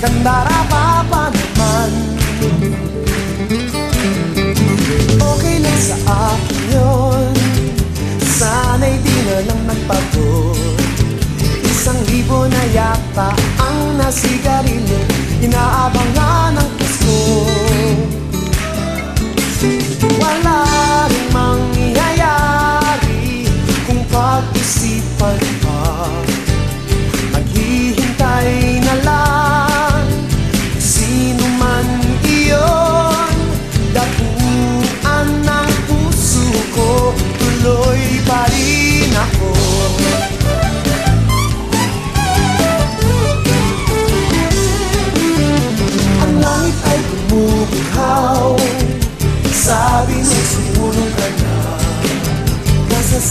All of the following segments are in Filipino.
Kendara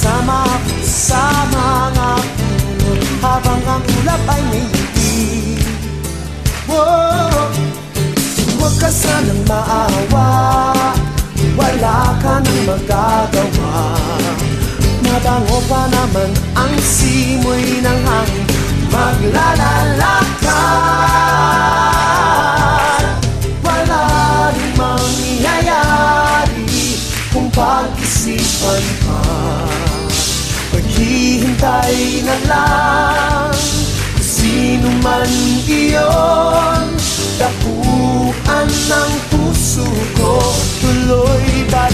Ako sa mga puno Habang ang ulap ay may ngiti Whoa, Huwag ka sanang maawa Wala ka nang magagawa Mabango pa naman ang simoy ng hangin Maglalalakad Wala rin mangyayari Kung pag-isipan pa Maghihintay na lang Sino man iyon. Dapuan ng puso ko Tuloy pa